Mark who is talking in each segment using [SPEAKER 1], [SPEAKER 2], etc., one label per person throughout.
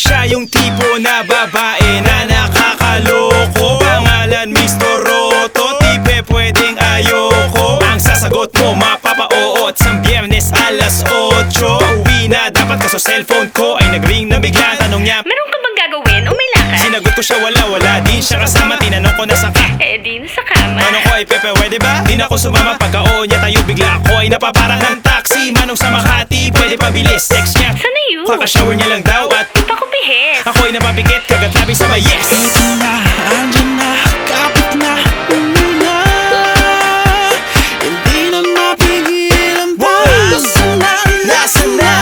[SPEAKER 1] siya yung tipo na babae na nakakaloko Pangalan Mr. Roto, tipe pwedeng ayoko Ang sasagot mo mapapa-oo at sa biyernes alas 8 Pauwi na dapat ka sa cellphone ko ay nag-ring na bigla Tanong niya,
[SPEAKER 2] Meron ka bang gagawin o may lakad?
[SPEAKER 1] sinagot ko siya wala wala Di siya kasama, tinanong ko na sa ka
[SPEAKER 2] Eh di, nasa kama.
[SPEAKER 1] Manong ko ay pepe, pwede ba? Di na ako sumama pagka-oo niya tayo bigla ako ay napaparang ng taxi Manong sa Makati, pwede pa bilis Text niya,
[SPEAKER 2] Sana yun?
[SPEAKER 1] kakashower niya lang daw at
[SPEAKER 2] Pakubihis.
[SPEAKER 1] Ako ay napapikit, kagat labi sa may yes.
[SPEAKER 3] Ito na, andyan na, kapit na, umi na Hindi na mapigilan pa. Nasaan na, nasaan na!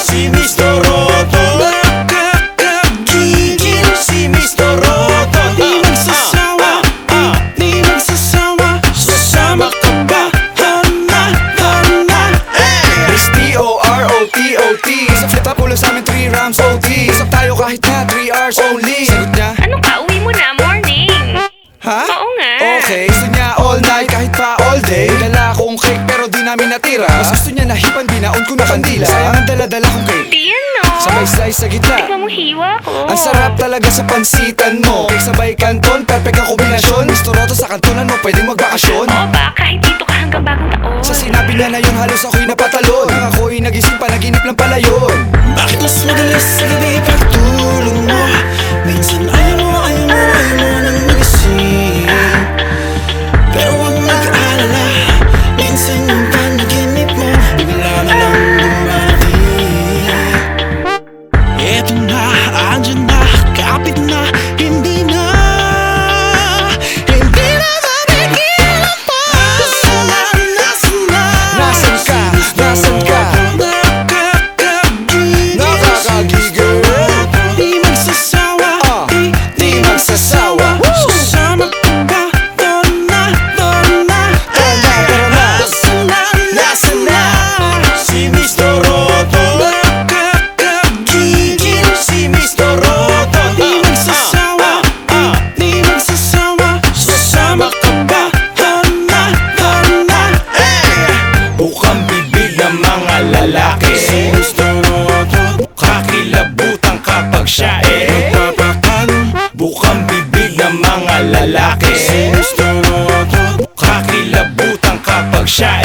[SPEAKER 1] Si Mr. Roto.
[SPEAKER 3] Nakakagigil.
[SPEAKER 1] Si Mr. Roto.
[SPEAKER 3] Di magsasawa, di, di magsasawa Sasama ka ba? Tara na, tara na
[SPEAKER 4] It's T-O-R-O-T-O-T Sa flip up ulo sa amin 3 rounds OT kahit na 3 hours only Sagot niya,
[SPEAKER 2] Ano ka? Uwi mo na, morning.
[SPEAKER 4] ha?
[SPEAKER 2] Oo nga.
[SPEAKER 4] Okay, gusto niya all night kahit pa all day Dala akong cake pero di namin natira Mas gusto niya na hipan, binaon ko na kandila Sayang ang dala-dala kong cake
[SPEAKER 2] Di yan, no?
[SPEAKER 4] Sabay slice sa gitna
[SPEAKER 2] Tignan mo hiwa ko.
[SPEAKER 4] Ang sarap talaga sa pansitan mo Cake sabay kanton, perfect ang kombinasyon Gusto roto sa kantonan mo, pwedeng magbakasyon
[SPEAKER 2] Oo ba? Kahit dito ka hanggang bagong taon.
[SPEAKER 4] Sa sinabi niya na yun, halos ako'y napatalon. Nang ako'y nagising, panaginip lang pala yun.
[SPEAKER 3] Bakit mas madalas sa gabi pagtulog mo? Minsan ayaw mo, ayaw mo, ayaw mo nang magising. Pero huwag mag-alala Minsan yung panaginip mo Bigla na lang dumating Eto na, andyan
[SPEAKER 1] ng mga lalaki. Si Mr. Roto Kakilabutan kapag siya eh.
[SPEAKER 3] Papakan
[SPEAKER 1] Bukang bibig ng mga lalaki. Si Mr. Roto Kakilabutan kapag siya